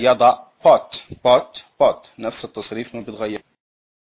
يضع بوت بوت بوت نفس التصريف ما بيتغير